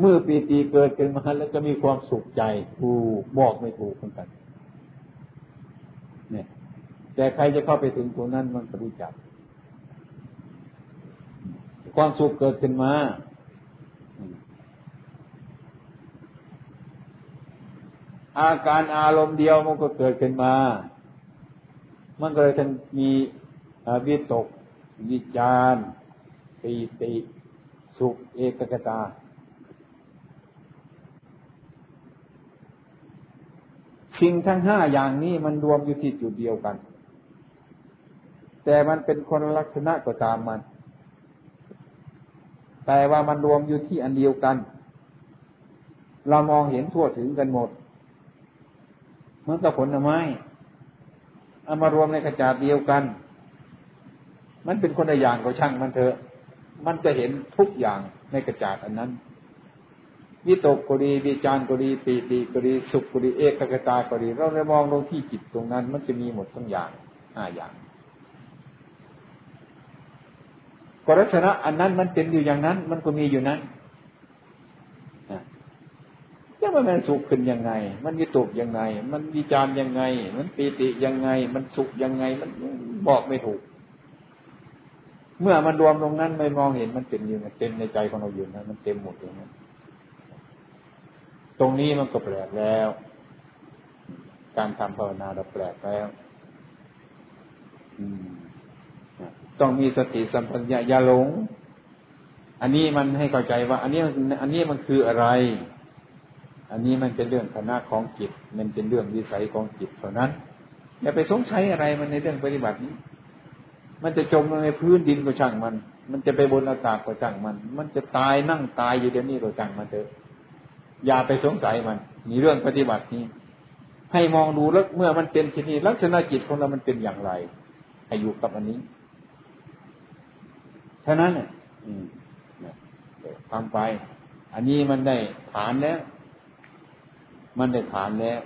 เมื่อปีติเกิดขึ้นมาแล้วจะมีความสุขใจถูกบอกไม่ถูกเหมือนกัน เนี่ย แต่ใครจะเข้าไปถึงตรงนั้นมันก็รู้จัก ความสุขเกิดขึ้นมา อาการอารมณ์เดียวมันก็เกิดขึ้นมา มันก็เลยทั้งมีวิตก วิจารปีติ สุขเอกกตา สิ่งทั้งห้าอย่างนี้มันรวมอยู่ที่จุดเดียวกัน แต่มันเป็นคนลักษณะก็ตามมัน แต่ว่ามันรวมอยู่ที่อันเดียวกัน เรามองเห็นทั่วถึงกันหมดเหมือนกับผลไม้เอามารวมในกระจาดเดียวกัน มันเป็นคนละอย่างก็ช่างมันเถอะ มันจะเห็นทุกอย่างในกระจาดอันนั้น วิตกก็ดีวิจารก็ดีปีติก็ดีสุขก็ดีเอกกตาก็ดีเราเลยมองลงที่จิตตรงนั้น มันจะมีหมดทั้งอย่างห้าอย่างกรัชนะอันนั้นมันเป็นอยู่อย่างนั้น มันก็มีอยู่นั้นจะว่ามันสุขขึ้นยังไง มันวิตกยังไง มันวิจารยังไง มันปีติยังไง มันสุขยังไง มันบอกไม่ถูก เมื่อมันรวมตรงนั้นไม่มองเห็นมันเป็นอยู่มันเต็มในใจของเราอยู่นะมันเต็มหมดอย่างนั้น ตรงนี้มันก็แปลกแล้ว การทำภาวนาเราแปลกแล้วต้องมีสติสัมปัญญาอย่าหลง อันนี้มันให้เข้าใจว่า อันนี้อันนี้มันคืออะไร อันนี้มันเป็นเรื่องคณะของจิต มันเป็นเรื่องวิสัยของจิตเท่านั้นอย่าไปสงสัยอะไรมันในเรื่องปฏิบัตินี้ มันจะจมลงในพื้นดินก็ช่างมัน มันจะไปบนอากาศก็ช่างมัน มันจะตายนั่งตายอยู่เดี๋ยวนี้ก็ช่างมันเถอะ อย่าไปสงสัยมันมีเรื่องปฏิบัตินี้ ให้มองดูแล้วเมื่อมันเป็นชนิดลักษณะจิตของเรามันเป็นอย่างไรให้อยู่กับอันนี้เท่านั้นเนี่ยทำไป อันนี้มันได้ฐานแล้ว มันได้ฐานแล้ว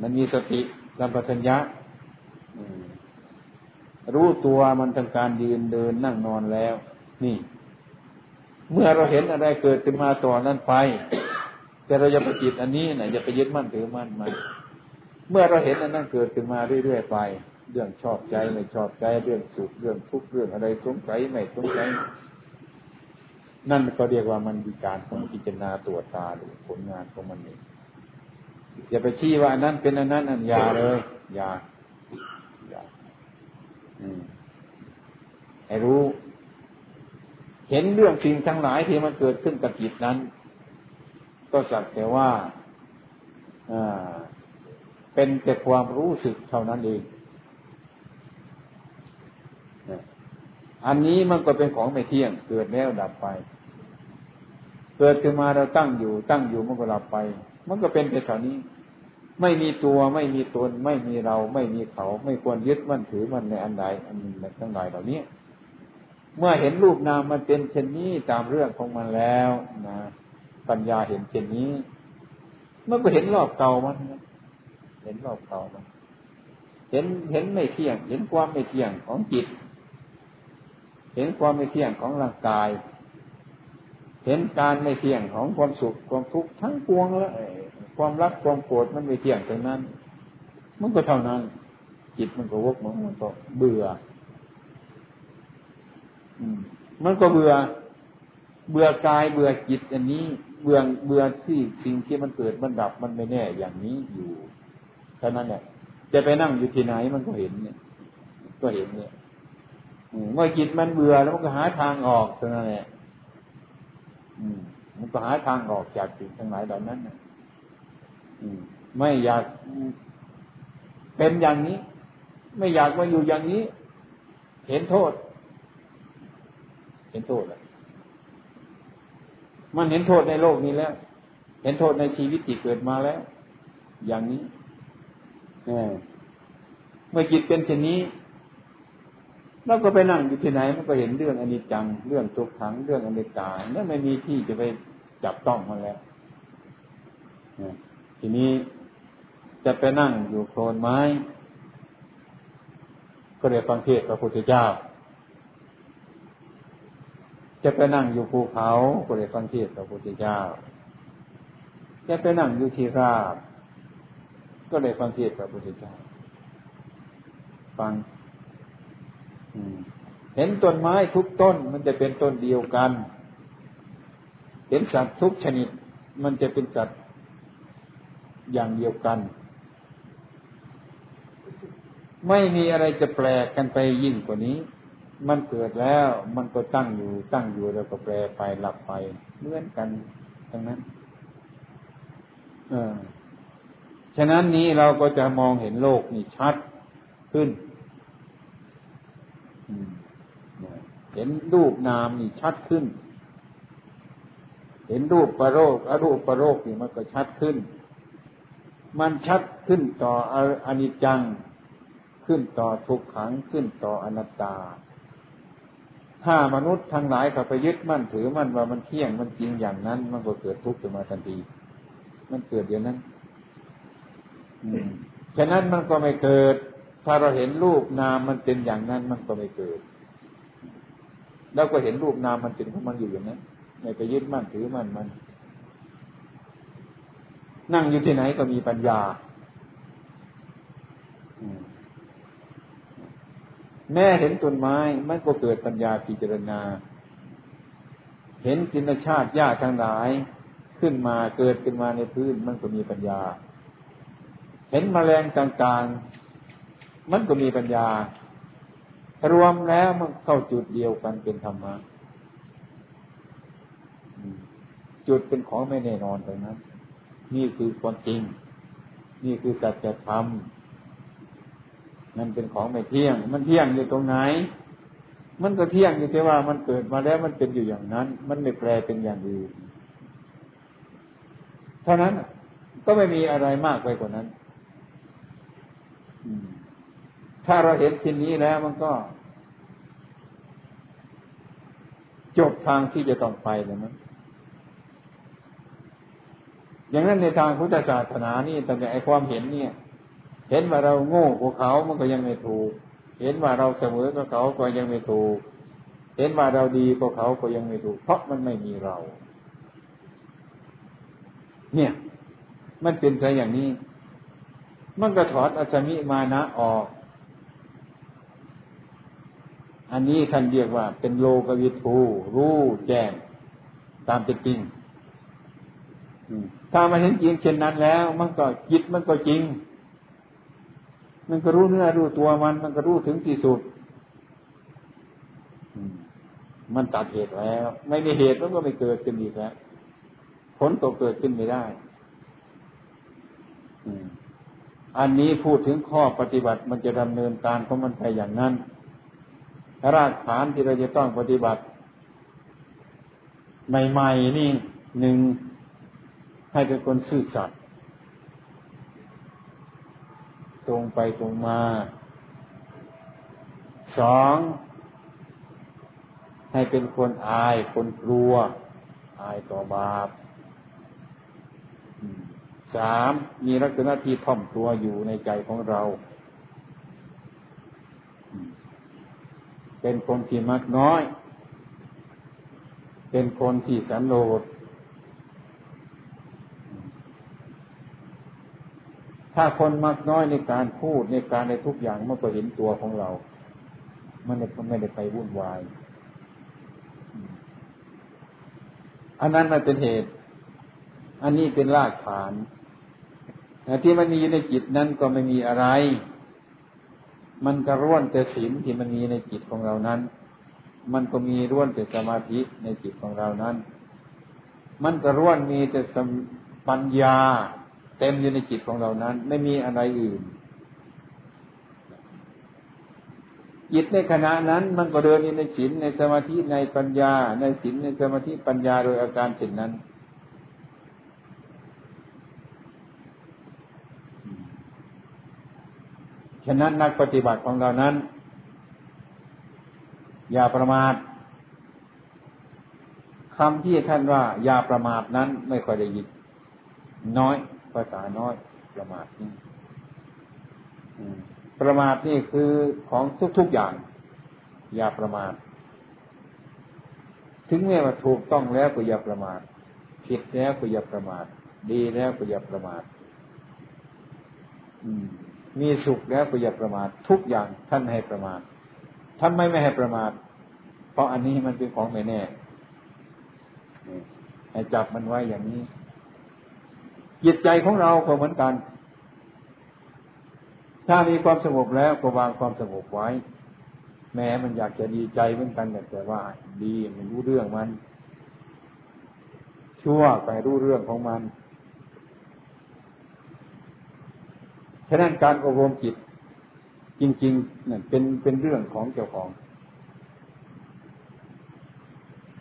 มันมีสติสัมปชัญญะรู้ตัวมันทางการยืนเดินนั่งนอนแล้ว นี่ เมื่อเราเห็นอะไรเกิดขึ้นมาต่อนั้นไป แต่เราอย่าไปจิตอันนี้นะอย่าไปยึดมั่นถือมั่นมันเมื่อเราเห็นอันนั้นเกิดขึ้นมาเรื่อยๆไป เรื่องชอบใจไม่ชอบใจเรื่องสุขเรื่องทุกข์เรื่องอะไรสงสัยไม่สงสัยนั่นก็เรียกว่ามันมีการของพิจารณาตัวตาหรือผลงานของมันเองอย่าไปชี้ว่าอันนั้นเป็นอันนั้นอันยาเลยยาอย่าอืมให้รู้ เห็นเรื่องสิ่งทั้งหลายที่มันเกิดขึ้นกับจิตนั้น ก็สักแต่ว่าเป็นแต่ความรู้สึกเท่านั้นเอง อันนี้มันก็เป็นของไม่เที่ยง เกิดแล้วดับไป เกิดขึ้นมาเราตั้งอยู่ ตั้งอยู่มันก็ดับไป มันก็เป็นแต่เท่านี้ ไม่มีตัวไม่มีตน ไม่มีเรา ไม่มีเขา ไม่ควรยึดมั่นถือมันในอันใดอันหนึ่งทั้งหลายเหล่านี้ เมื่อเห็นรูปนามมันเป็นเช่นนี้ตามเรื่องของมันแล้วนะปัญญาเห็นเช่นนี้ เมื่อก็เห็นรอบเก่ามันเห็นรอบเก่ามัน เห็นเห็นไม่เที่ยง เห็นความไม่เที่ยงของจิต เห็นความไม่เที่ยงของร่างกาย เห็นการไม่เที่ยงของความสุขความทุกข์ทั้งปวงแล้วความรักความโกรธมันไม่เที่ยงตรงนั้น มันก็เท่านั้น จิตมันก็วกมันก็เบื่อ มันก็เบื่อ เบื่อกายเบื่อจิตอันนี้ เบื่อเบื่อที่สิ่งที่มันเกิดมันดับมันไม่แน่อย่างนี้อยู่เท่นั้นแหละจะไปนั่งอยู่ที่ไหนมันก็เห็นเนี่ย ก็เห็นเนี่ยเมื่อจิตมันเบื่อแล้วมันก็หาทางออกเท่านั้นแหละมันก็หาทางออกจากสิ่งทั้งหลายเหล่านั้นนะไม่อยากเป็นอย่างนี้ ไม่อยากมาอยู่อย่างนี้ เห็นโทษ เห็นโทษแล้วมันเห็นโทษในโลกนี้แล้ว เห็นโทษในชีวิตที่เกิดมาแล้ว อย่างนี้เมื่อจิตเป็นเช่นนี้เราก็ไปนั่งอยู่ที่ไหนมันก็เห็นเรื่องอนิจจัง เรื่องทุกขัง เรื่องอเมตตาเนี่ยไม่มีที่จะไปจับต้องมันแล้วทีนี้จะไปนั่งอยู่โคลนไม้ ก็เรียกฟังเทศพระพุทธเจ้า จะไปนั่งอยู่ภูเขาก็เลยฟังเทศพระพุทธเจ้า จะไปนั่งอยู่ที่ราบ ก็เลยฟังเทศพระพุทธเจ้า ฟังเห็นต้นไม้ทุกต้นมันจะเป็นต้นเดียวกัน เห็นสัตว์ทุกชนิด มันจะเป็นสัตว์อย่างเดียวกัน ไม่มีอะไรจะแปลกกันไปยิ่งกว่านี้ มันเกิดแล้วมันก็ตั้งอยู่ ตั้งอยู่แล้วก็แปรไปหลับไปเหมือนกันทั้งนั้น เออฉะนั้นนี้เราก็จะมองเห็นโลกนี่ชัดขึ้นเห็นรูปนามนี่ชัดขึ้น เห็นรูปประโรคอรูปประโรคนี่มันก็ชัดขึ้น มันชัดขึ้นต่ออนิจจัง ขึ้นต่อทุกขัง ขึ้นต่ออนัตตา ถ้ามนุษย์ทั้งหลายเขาไปยึดมั่นถือมั่นว่ามันเที่ยงมันจริงอย่างนั้น มันก็เกิดทุกข์ขึ้นมาทันที มันเกิดอย่างนั้นฉะนั้นมันก็ไม่เกิด ถ้าเราเห็นรูปนามมันเป็นอย่างนั้น มันก็ไม่เกิดเราก็เห็นรูปนามมันเป็นของมันอยู่อย่างนั้นไม่ไปยึดมั่นถือมั่นมัน นั่งอยู่ที่ไหนก็มีปัญญา แม่เห็นต้นไม้มันก็เกิดปัญญาพิจารณา เห็นจินชาติหญ้าทั้งหลายขึ้นมาเกิดขึ้นมาในพื้นมันก็มีปัญญา เห็นมแมลงต่างๆ มันก็มีปัญญา รวมแล้วมันเข้าจุดเดียวกันเป็นธรรมะจุดเป็นของไม่แน่นอนตรงนั้น นี่คือความจริง นี่คือสัจธรรม มันเป็นของไม่เที่ยง มันเที่ยงอยู่ตรงไหน มันก็เที่ยงอยู่ที่ว่ามันเกิดมาแล้วมันเป็นอยู่อย่างนั้น มันไม่แปลเป็นอย่างอื่นเท่านั้นก็ไม่มีอะไรมากไปกว่านั้นถ้าเราเห็นสิ่งนี้แล้วมันก็ จบทางที่จะต้องไปเลยมั้งอย่างนั้นในทางพุทธศาสนานี่แต่ไอความเห็นเนี่ย เห็นว่าเราโง่กว่าเขามันก็ยังไม่ถูก เห็นว่าเราเสมอกับเขาก็ยังไม่ถูก เห็นว่าเราดีกว่าเขาก็ยังไม่ถูก เพราะมันไม่มีเรา เนี่ย มันเป็นไปอย่างนี้ มันก็ถอดอัศมิมานะออก อันนี้ท่านเรียกว่า เป็นโลกวิทูรู้แจ้ง ตามเป็นจริงถ้ามาเห็นจริงเช่นนั้นแล้ว มันก็จิตมันก็จริง มันก็รู้เนื้อรู้ตัวมัน มันก็รู้ถึงที่สุดมันตัดเหตุแล้ว ไม่มีเหตุมันก็ไม่เกิดขึ้นอีกแล้วผลตกเกิดขึ้นไม่ได้อันนี้พูดถึงข้อปฏิบัติมันจะดำเนินการของมันไปอย่างนั้นรากฐานที่เราจะต้องปฏิบัติ ใหม่ ๆ นี่หนึ่งให้เป็นคนซื่อสัตย์ ตรงไปตรงมาสองให้เป็นคนอายคนกลัว อายต่อบาปสามมีลักษณะที่ท่อมตัวอยู่ในใจของเรา เป็นคนที่มักน้อย เป็นคนที่สันโดษ ถ้าคนมักน้อยในการพูดในการในทุกอย่างมันก็เห็นตัวของเรา มันไม่ได้ไปวุ่นวาย อันนั้นมันเป็นเหตุ อันนี้เป็นรากฐานที่มันมีในจิตนั้นก็ไม่มีอะไร มันก็ร่วนแต่ศีลที่มันมีในจิตของเรานั้น มันก็มีร่วนแต่สมาธิในจิตของเรานั้น มันก็ร่วนมีแต่ปัญญา เต็มอยู่ในจิตของเรานั้น ไม่มีอะไรอื่น จิตในขณะนั้นมันก็เดินอยู่ในศีลในสมาธิในปัญญา ในศีลในสมาธิปัญญาโดยอาการเช่นนั้นฉะนั้นนักปฏิบัติของเรานั้น อย่าประมาทคำที่ท่านว่า อย่าประมาทนั้นไม่ค่อยได้ยินน้อย ภาษาน้อยประมาทนี่ประมาทนี่คือของทุกๆอย่าง อย่าประมาทถึงแม้ว่าถูกต้องแล้วก็อย่าประมาทผิดแล้วก็อย่าประมาทดีแล้วก็อย่าประมาทมีสุขแล้วก็อย่าประมาททุกอย่างท่านให้ประมาทท่านไม่ไม่ให้ประมาท เพราะอันนี้มันเป็นของไม่แน่ให้จับมันไว้อย่างนี้ จิตใจของเราก็เหมือนกัน ถ้ามีความสงบแล้วก็วางความสงบไว้ แม้มันอยากจะดีใจเหมือนกันแต่ว่า ดีมันรู้เรื่องมัน ชั่วไปรู้เรื่องของมันฉะนั้นการอบรมจิต จริงๆเนั่นเป็นเป็นเรื่องของเจ้าของ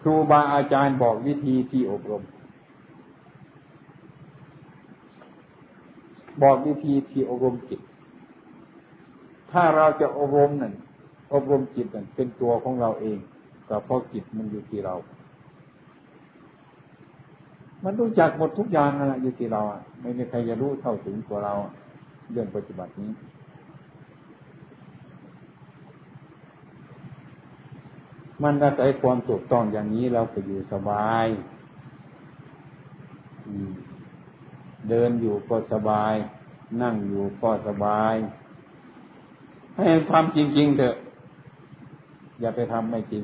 ครูบาอาจารย์บอกวิธีที่อบรม บอกวิธีที่อบรมจิต ถ้าเราจะอบรมนั่นอบรมจิตนั่นเป็นตัวของเราเองก็เพราะจิตมันอยู่ที่เรา มันรู้จักหมดทุกอย่างนะอยู่ที่เราไม่มีใครจะรู้เท่าถึงตัวเราเรื่องปฏิบัตินี้มันอาศัยความถูกต้องอย่างนี้เราก็อยู่สบาย อืม เดินอยู่ก็สบาย นั่งอยู่ก็สบาย ให้ทำจริง ๆ เถอะ อย่าไปทำไม่จริง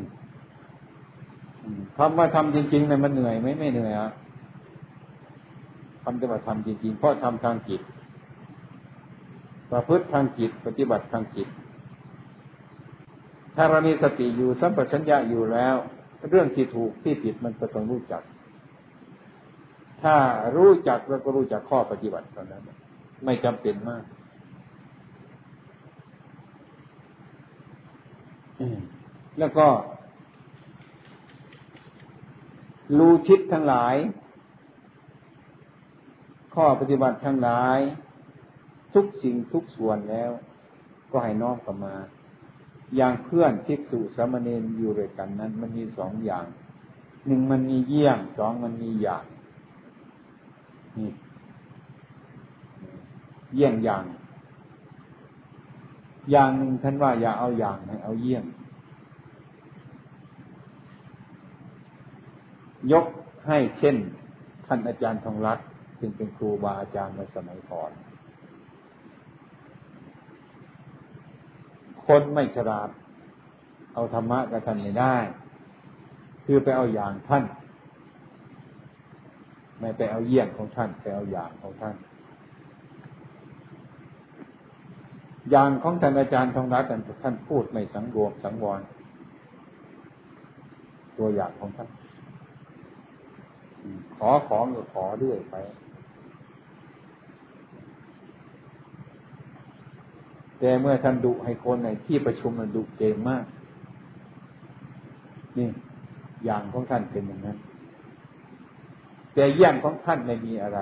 คำว่าทำจริงๆเนี่ยมันเหนื่อยไหมไม่เหนื่อยอะคำจะว่าทำจริงๆ เพราะทำทางจิต ประพฤติทางจิต ปฏิบัติทางจิต ถ้าเรามีสติอยู่สัมปชัญญะอยู่แล้ว เรื่องที่ถูกที่ผิดมันก็ต้องรู้จัก ถ้ารู้จักแล้วก็รู้จักข้อปฏิบัติเท่านั้นไม่จำเป็นมากแล้วก็รู้ทิศทั้งหลาย ข้อปฏิบัติทั้งหลาย ทุกสิ่งทุกส่วนแล้ว ก็ให้น้อมกลับมา อย่างเพื่อนทิกษุสามเณรอยู่ด้วยกันนั้น มันมีสองอย่าง หนึ่งมันมีเยี่ยงสองมันมีอย่าง เยี่ยงอย่าง อย่างหนึ่งท่านว่าอย่าเอาอย่างให้เอาเยี่ยง ยกให้เช่น ท่านอาจารย์ทองรัตน์ซึ่งเป็นครูบาอาจารย์ในสมัยก่อน คนไม่ฉลาด เอาธรรมะกับท่านไม่ได้ คือไปเอาอย่างท่าน ไม่ไปเอาเยี่ยงของท่านไปเอาอย่างของท่าน อย่างของท่านอาจารย์ทองรัตน์ท่านพูดไม่สังรวมสังวร ตัวอย่างของท่าน ขอของก็ขอเรื่อยไป แต่เมื่อท่านดุให้คนในที่ประชุมมันดุเก่งมาก นี่ อย่างของท่านเป็นอย่างนั้น แต่เยี่ยงของท่านไม่มีอะไร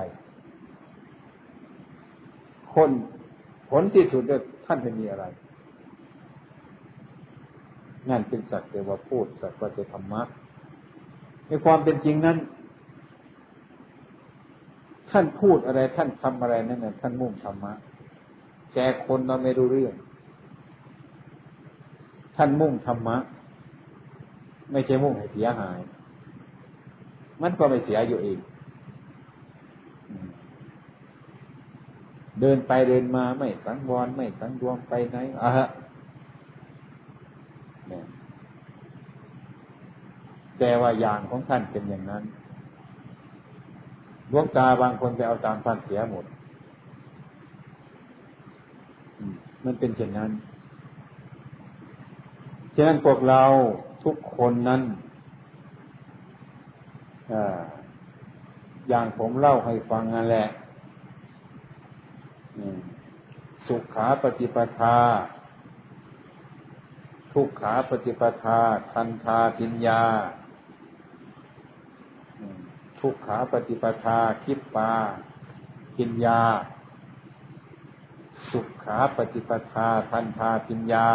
คนผลที่สุดท่านไม่มีอะไร นั่นเป็นสัจเทวพูดสัจว่าจธรรมะในความเป็นจริงนั้น ท่านพูดอะไรท่านทำอะไรนั่นน่ะท่านมุ่งธรรมะแกคนเราไม่รู้เรื่อง ท่านมุ่งธรรมะ ไม่ใช่มุ่งให้เสียหาย มันก็ไม่เสียอยู่เองเดินไปเดินมาไม่สังวรไม่สังรวมไปไหนอะฮะแต่ว่าอย่างของท่านเป็นอย่างนั้นดวงตาบางคนไปเอาตามท่านเสียหมด มันเป็นเช่นนั้น ฉะนั้นพวกเราทุกคนนั้น อย่างผมเล่าให้ฟังนั่นแหละสุขาปฏิปทา ทุกขาปฏิปทา ทันทาปิญญา ทุกขาปฏิปทาคิปปาปิญญา สุขาปฏิปทา ทันทาปิญญา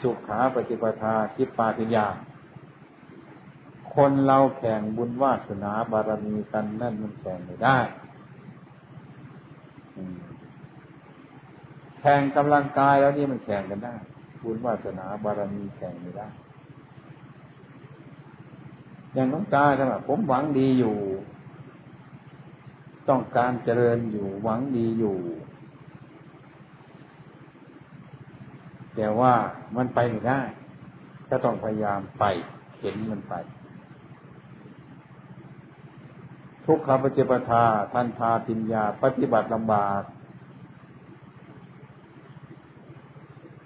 สุขาปฏิปทาคิปปาปิญญา คนเราแข่งบุญวาสนาบารมีกันนั่นมันแข่งไม่ได้แข่งกำลังกายแล้วนี่มันแข่งกันได้บุญวาสนาบารมีแข่งไม่ได้ อย่างน้องตาใช่ไหมผมหวังดีอยู่ ต้องการเจริญอยู่ หวังดีอยู่ แต่ว่ามันไปไม่ได้ ก็ต้องพยายามไปเห็นมันไป ทุกขปฏิปทาท่านพาปิญญา ปฏิบัติลำบาก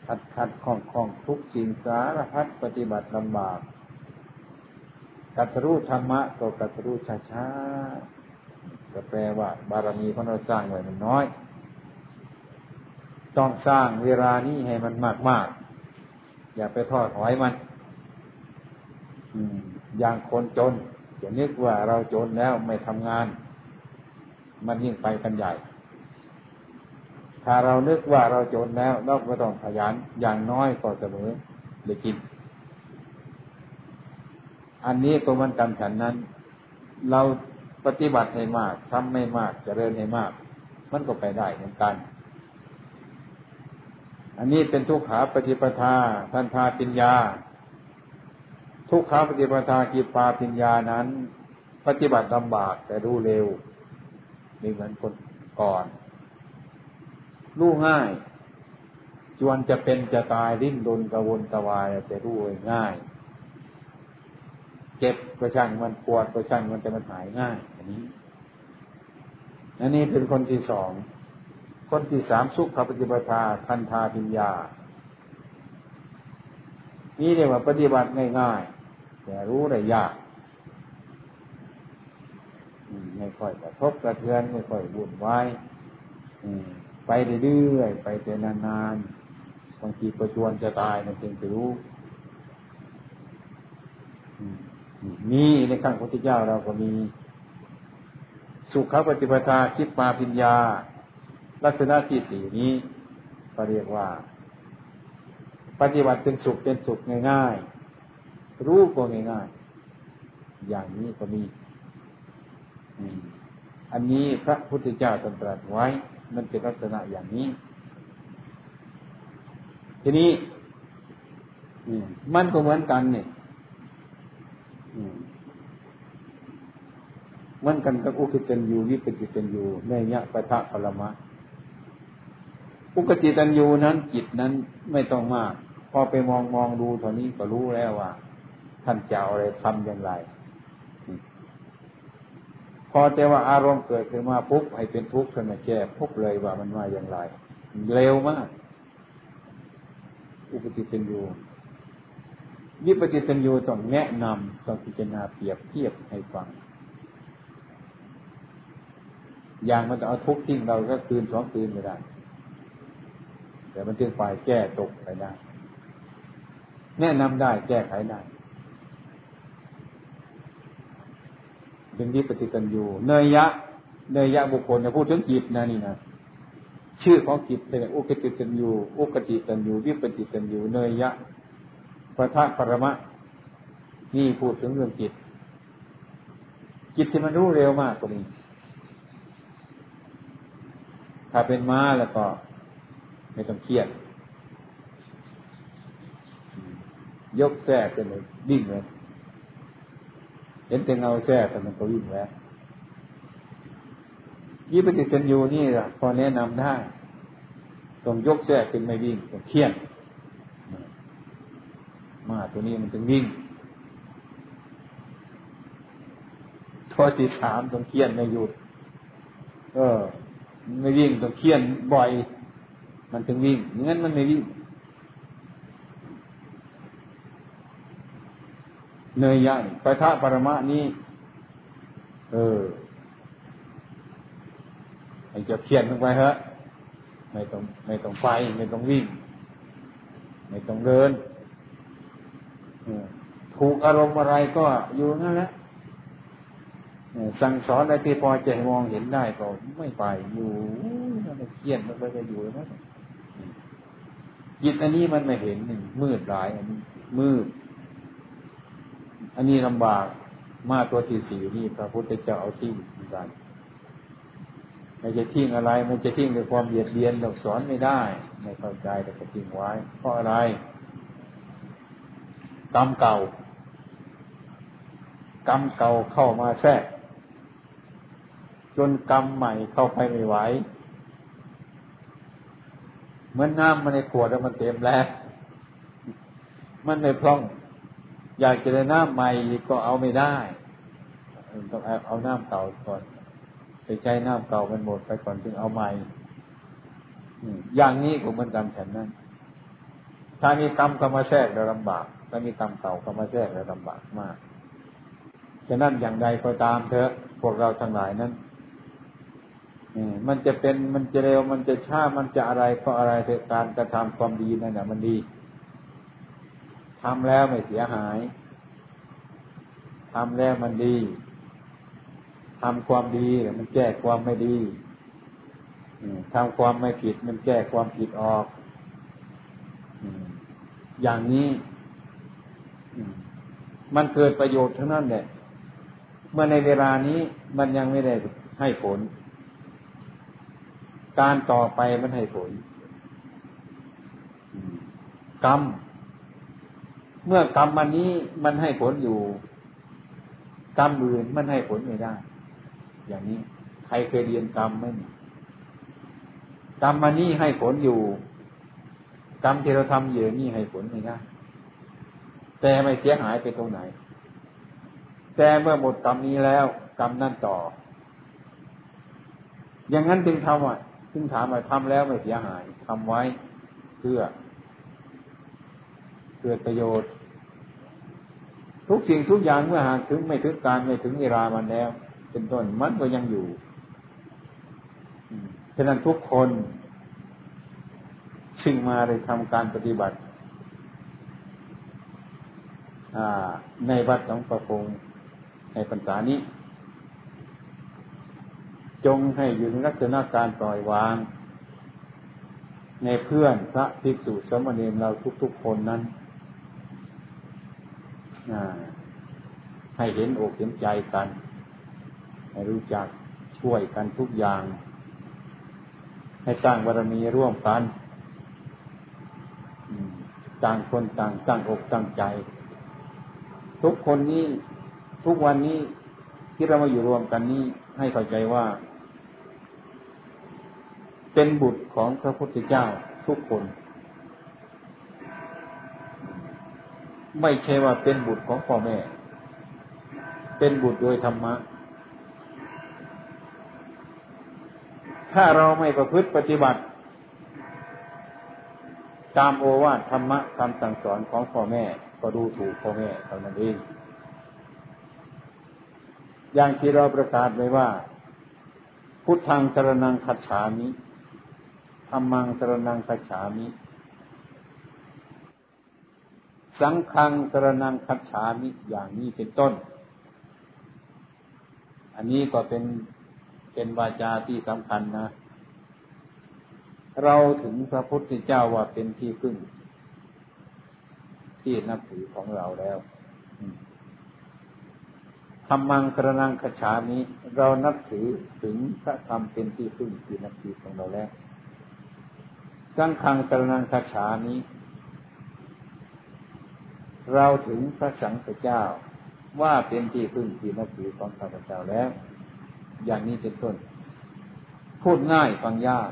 ขัดขัดข้องข้องทุกสิ่งสารพัดปฏิบัติลำบากกัตรู้ธรรมะก็กัตรู้ช้าช้าก็แปลว่า บารมีของเราสร้างไว้มันน้อย ต้องสร้างเวลานี้ให้มันมากมากอย่าไปทอดถอยมันอย่างคนจน จะนึกว่าเราจนแล้วไม่ทำงาน มันยิ่งไปกันใหญ่ ถ้าเรานึกว่าเราจนแล้วเราก็ต้องขยันอย่างน้อยก็เสมอเลยกิน อันนี้ก็มันกันฉันนั้น เราปฏิบัติให้มากทำไม่มากจเจริญให้มาก มันก็ไปได้เหมือนกัน อันนี้เป็นทุกขาปฏิปทาท่านพาปิญญา ทุกขาปฏิปทากีปาปิญญานั้น ปฏิบัติลำบากแต่รู้เร็วมีเหมือนคนก่อนรู้ง่ายจวนจะเป็นจะตายดิ้นรนกระวนกระวายแต่รู้ง่าย เจ็บก็ช่างมันปวดก็ช่างมันจะมันหายง่าย อันนี้ อันนี้เป็นคนที่สองคนที่สามสุขปฏิบัติทันทาปิญญานี่เรียกว่าปฏิบัติง่ายๆ แต่รู้ได้ยากไม่ค่อยกระทบกระเทือนไม่ค่อยวุ่นวายไปเรื่อยๆไปเป็นนานๆบางทีประชวนจะตายมันเพียงจะรู้มีในขั้งพระพุทธเจ้าเราก็มี สุขปฏิปทาคิดมาพิญญา ลักษณะที่สี่นี้ก็เรียกว่า ปฏิบัติเป็นสุขเป็นสุขง่าย รู้ก็ง่ายๆอย่างนี้ก็มีอันนี้พระพุทธเจ้าตรัสไว้ มันเป็นลักษณะอย่างนี้ ทีนี้มันก็เหมือนกันเนี่ยมันกันกับอุกิตันยูวิปจิตันยูในยะปะทะปรมะอุกจิตันยูนั้นจิตนั้นไม่ต้องมาก พอไปมองมองดูเท่านี้ก็รู้แล้วว่า ท่านจะอะไรทำอย่างไร พอแต่ว่าอารมณ์เกิดขึ้นมาปุ๊บให้เป็นทุกข์ขึ้นแก้ปุ๊บเลยว่ามันมาอย่างไร เร็วมาก อุปติเป็นยู่วิปฏิสัญญูต้องแนะนำต้องพิจารณาเปรียบเทียบให้ฟัง อย่างมันจะเอาทุกข์ทิ้งเราก็คืนสองคืนไม่ได้ แต่มันจึงฝ่ายแก้ตกไปได้ แนะนำได้แก้ไขได้ เป็นวิปฏิตันยูเนยยะเนยยะบุคคลเนี่ยพูดถึงจิตนะนี่นะชื่อของจิตเป็นอุกติตันยูอุกติตันยูวิปฏิตันยูเนยยะพระธาตุปรมะนี่พูดถึงเรื่องจิต จิตที่มันรู้เร็วมากกว่านี้ ถ้าเป็นม้าแล้วก็ ไม่ต้องเครียด ยกแท้เป็นเลยดิ่งเลย เห็นแต่เงาแท้แต่มันก็วิ่งแล้วยี่ปฏิสัญญูนี่พอแนะนำได้ต้องยกแท้ขึ้นไม่วิ่งต้องเคี่ยนมาตัวนี้มันถึงวิ่งข้อที่สามต้องเคี่ยนไม่หยุด เออ ไม่วิ่งต้องเคี่ยนบ่อย มันถึงวิ่งงั้นมันไม่วิ่ง เนยยะปะทะปรมะนี้ เออให้จะเพียนลงไปฮะไม่ต้องไม่ต้องไป ไม่ต้องวิ่ง ไม่ต้องเดินถูกอารมณ์อะไรก็อยู่นั่นแหละสั่งสอนอะไรที่พอจะมองเห็นได้ก็ไม่ไปอยู่มันเครียดมันไปก็อยู่นั่นจิตอันนี้มันไม่เห็นมืดหลายอันนี้มืด อันนี้ลำบากมาตัวที่สี่นี่พระพุทธเจ้าเอาทิ้งเหมือนกันไม่จะทิ้งอะไรไม่จะทิ้งด้วยความเบียดเบียนเราสอนไม่ได้ ไม่เข้าใจแต่ก็ทิ้งไว้ เพราะอะไรกรรมเก่ากรรมเก่าเข้ามาแทรก จนกรรมใหม่เข้าไปไม่ไหวเหมือนน้ำมันในขวดแล้วมันเต็มแล้ว มันไม่พร่อง อยากจะได้น้ำใหม่ก็เอาไม่ได้ต้องเอาน้ำเก่าก่อนไปใช้น้ำเก่ามันหมดไปก่อนถึงเอาใหม่อย่างนี้ก็เหมือนกันฉันนั้นถ้ามีกรรมเข้ามาแทรกเราลำบากถ้ามีกรรมเก่าเข้ามาแทรกเราลำบากมากฉะนั้นอย่างใดก็ตามเถอะ พวกเราทั้งหลายนั้นมันจะเป็นมันจะเร็วมันจะช้ามันจะอะไรก็อะไรเถอะการกระทำความดีนั่นแหละมันดี ทำแล้วไม่เสียหายทำแล้วมันดีทำความดีมันแก้ความไม่ดีทำความไม่ผิดมันแก้ความผิดออกอย่างนี้มันเกิดประโยชน์ทั้งนั้นแหละเมื่อในเวลานี้มันยังไม่ได้ให้ผล การต่อไปมันให้ผล กรรม เมื่อกรรมมันนี้มันให้ผลอยู่กรรมอื่นมันให้ผลไม่ได้ อย่างนี้ ใครเคยเรียนกรรมไหมกรรมมานี่ให้ผลอยู่ กรรมที่เราทำอยู่นี่ให้ผลไม่ได้แต่ไม่เสียหายไปตรงไหน แต่เมื่อหมดกรรมนี้แล้ว กรรมนั่นต่อ อย่างนั้นจึงทำอะจึงถามว่าทำแล้วไม่เสียหายทำไว้เพื่อเกิดประโยชน์ ทุกสิ่งทุกอย่างเมื่อหากถึงไม่ถึงการไม่ถึงเวลามันแล้ว เป็นต้นมันก็ยังอยู่ฉะนั้นทุกคนชิงมาเลยทำการปฏิบัติในวัดหลวงประพงในพรรษานี้ จงให้อยู่ในลักษณะการปล่อยวาง ในเพื่อนพระภิกษุสมณีเราทุกๆคนนั้น ให้เห็นอกเห็นใจกัน ให้รู้จักช่วยกันทุกอย่าง ให้สร้างบารมีร่วมกันต่างคนต่างตั้งอกตั้งใจ ทุกคนนี้ทุกวันนี้ที่เรามาอยู่รวมกันนี้ให้เข้าใจว่า เป็นบุตรของพระพุทธเจ้าทุกคน ไม่ใช่ว่าเป็นบุตรของพ่อแม่ เป็นบุตรโดยธรรมะ ถ้าเราไม่ประพฤติปฏิบัติ ตามโอวาทธรรมะคำสั่งสอนของพ่อแม่ ก็ดูถูกพ่อแม่เท่านั้นเอง อย่างที่เราประกาศไว้ว่า พุทธังสรนังคัจฉามิธรรมังสรนังคัจฉามิ สังฆังสรนังคัจฉามิอย่างนี้เป็นต้น อันนี้ก็เป็นเป็นวาจาที่สำคัญนะ เราถึงพระพุทธเจ้าว่าเป็นที่พึ่ง ที่นับถือของเราแล้วธรรมังกระนังขฉามิเรานับถือถึงพระธรรมเป็นที่พึ่งที่นับถือของเราแล้ว สังฆังกระนังขฉามิ เราถึงพระสังฆเจ้าว่าเป็นที่พึ่งที่นับถือของข้าพเจ้าแล้ว อย่างนี้เป็นต้น พูดง่ายฟังยาก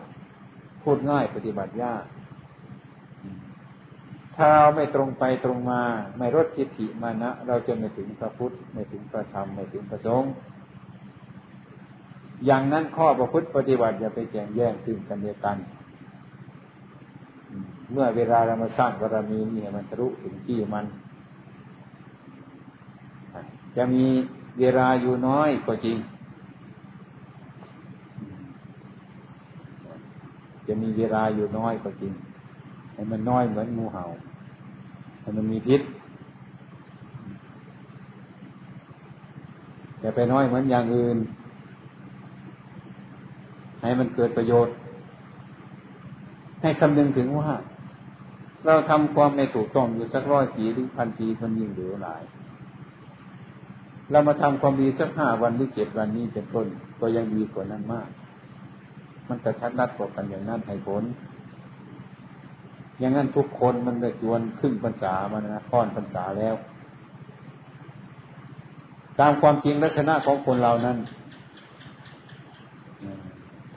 พูดง่ายปฏิบัติยาก ถ้าเราไม่ตรงไปตรงมา ไม่ลดทิฏฐิมานะ เราจะไม่ถึงพระพุทธ ไม่ถึงพระธรรม ไม่ถึงพระสงฆ์ อย่างนั้นข้อประพฤติปฏิบัติอย่าไปแข่งแย่งซึ่งกันเดียวกัน เมื่อเวลาเรามาสร้างบารมีนี่มันทะลุถึงที่มัน จะมีเวลาอยู่น้อยก็จริง จะมีเวลาอยู่น้อยก็จริงให้มันน้อยเหมือนงูเห่าให้มันมีพิษอย่าไปน้อยเหมือนอย่างอื่น ให้มันเกิดประโยชน์ ให้คำนึงถึงว่า เราทำความไม่ถูกต้องอยู่สักร้อยปีหรือพันปีมันยิ่งเหลือหลาย เรามาทำความดีสักห้าวันหรือเจ็ดวันนี้เป็นต้นก็ยังดีกว่านั้นมาก มันจะชัดนัดกว่ากันอย่างนั้นให้ผล อย่างนั้นทุกคนมันได้จวนครึ่งพรรษามันนะค่อนพรรษาแล้ว ตามความจริงลักษณะของคนเรานั้น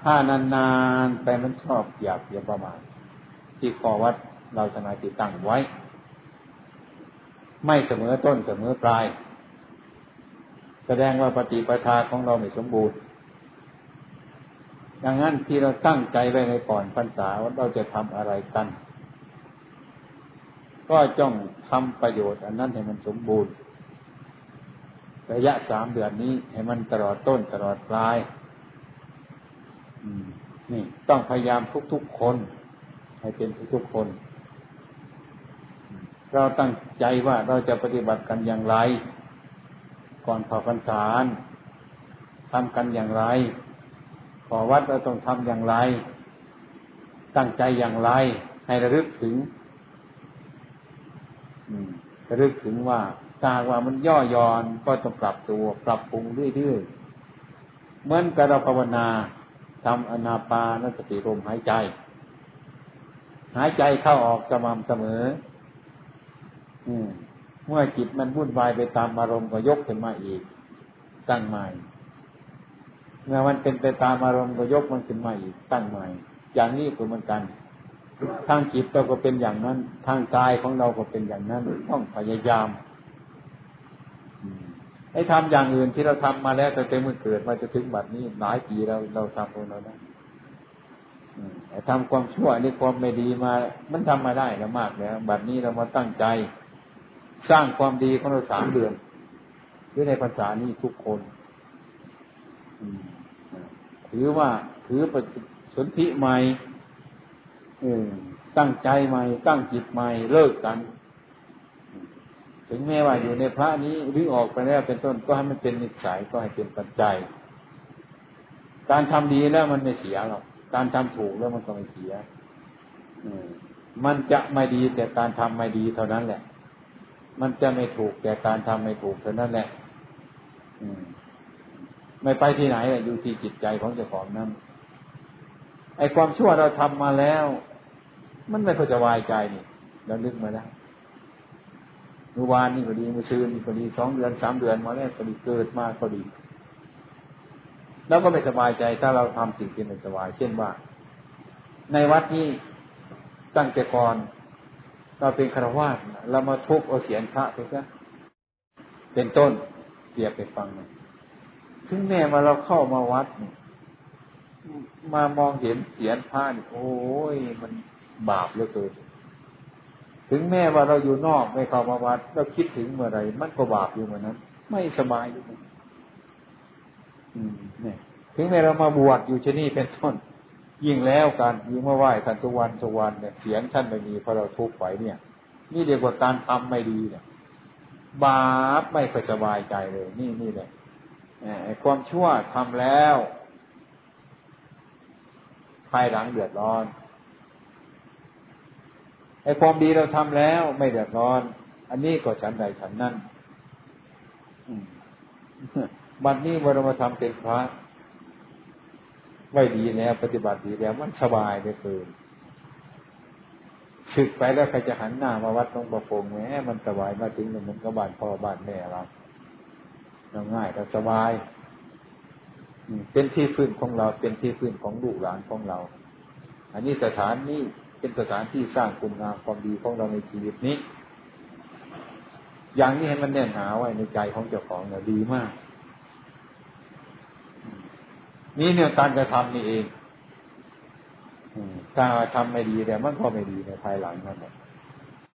ถ้านานๆไปมันชอบอยากเยียประมาณที่ขอวัดเราทนายติดตั้งไว้ ไม่เสมอต้นเสมอปลาย แสดงว่าปฏิปทาของเราไม่สมบูรณ์ ดังนั้นที่เราตั้งใจไว้ในก่อนพรรษาว่าเราจะทำอะไรกัน ก็จ้องทำประโยชน์อันนั้นให้มันสมบูรณ์ ระยะสามเดือนนี้ให้มันตลอดต้นตลอดปลายนี่ต้องพยายามทุกๆคน ให้เป็นทุกๆคน เราตั้งใจว่าเราจะปฏิบัติกันอย่างไร ก่อนขอพรรษาทำกันอย่างไร ขอวัดเราต้องทำอย่างไร ตั้งใจอย่างไร ให้ระลึกถึงระลึกถึงว่าตาว่ามันย่อย่อนก็ต้องปรับตัวปรับปรุงเรื่อยๆ เหมือนกับเราภาวนาทำอนาปานสติลมหายใจ หายใจเข้าออกสม่ำเสมอ เมื่อจิตมันวุ่นวายไปตามอารมณ์ก็ยกขึ้นมาอีกตั้งใหม่ เมื่อมันเป็นไปตามอารมณ์ก็ยกมันขึ้นมาอีกตั้งใหม่ อย่างนี้ก็เหมือนกันทางจิตเราก็เป็นอย่างนั้น ทางกายของเราก็เป็นอย่างนั้นต้องพยายามไอ้ทำอย่างอื่นที่เราทำมาแล้วแต่เต็มมือเกิดมาจะถึงบัดนี้หลายปีเราเราทำของเราได้ไอ้ทำความชั่วนี่ความไม่ดีมา มันทำมาได้แล้วมากแล้วบัดนี้เรามาตั้งใจ สร้างความดีของเราสามเดือนด้วยในภาษานี้ทุกคนถือว่าถือปฏิสนธิใหม่ตั้งใจใหม่ ตั้งจิตใหม่เลิกกัน ถึงแม้ว่าอยู่ในพระนี้หรือออกไปแล้วเป็นต้นก็ให้มันเป็นนิสัยก็ให้เป็นปัจจัย การทำดีแล้วมันไม่เสียหรอกการทำถูกแล้วมันก็ไม่เสียมันจะไม่ดีแต่การทำไม่ดีเท่านั้นแหละ มันจะไม่ถูกแต่การทำไม่ถูกเท่านั้นแหละ อืม ไม่ไปที่ไหนอยู่ที่จิตใจของเจ้าของนั้นไอ้ความชั่วเราทำมาแล้ว มันไม่ค่อจะวายใจนี่เราลึกมาแล้วเมื่อวานนี่ก็ดีเมื่อซื้อนี่ก็ดีสองเดือนสามเดือนมาแล้วก็ดีเกิดมาก็ดี แล้วก็ไม่สบายใจถ้าเราทำสิ่งที่ไม่สบาย เช่นว่า ในวัดนี้ตั้งแต่ก่อน เราเป็นคารวาสเรามาทุบเอาเสียนพระไปซะเป็นต้นเสียไปฟังหน่อยถึงแม้ว่าเราเข้ามาวัดมามองเห็นเสียนผ้านี่โอ้ยมันบาปเหลือเกินถึงแม้ว่าเราอยู่นอกไม่เข้ามาวัดเราคิดถึงเมื่อไรมันก็บาปอยู่เหมือนนั้น ไม่สบายอยู่เนี่ยถึงแม้เรามาบวชอยู่ที่นี่เป็นต้น ยิ่งแล้วการยิ่งมาไหว้ท่านทุกวันทุกวันเนี่ยเสียงท่านไม่มีเพราะเราทุกข์ไปเนี่ย นี่เรียกว่าการทำไม่ดีเนี่ยบาปไม่ค่อยสบายใจเลย นี่นี่เลยความชั่วทำแล้วภายหลังเดือดร้อนไอ้ความดีเราทำแล้วไม่เดือดร้อน อันนี้ก็ฉันใดฉันนั่นบัดนนี้เมื่อเรามาทำเป็นพระ ไว้ดีแล้ว ปฏิบัติดีแล้วมันสบายเหลือเกินศึกไปแล้วใครจะหันหน้ามาวัดตรงประพงแหมมันสบายมาถึงมันก็บ้านพ่อบ้านแม่เราเราง่ายเราสบายเป็นที่พื้นของเราเป็นที่พื้นของลูกหลานของเรา อันนี้สถานนี้เป็นสถานที่สร้างคุณงามความดีของเราในชีวิตนี้ อย่างนี้ให้มันแน่นหนาไว้ในใจของเจ้าของเนี่ยดีมาก นี่เนี่ยการกระทำนี่เองถ้าทำไม่ดีแต่มันก็ไม่ดีในภายหลังนั่นแหละ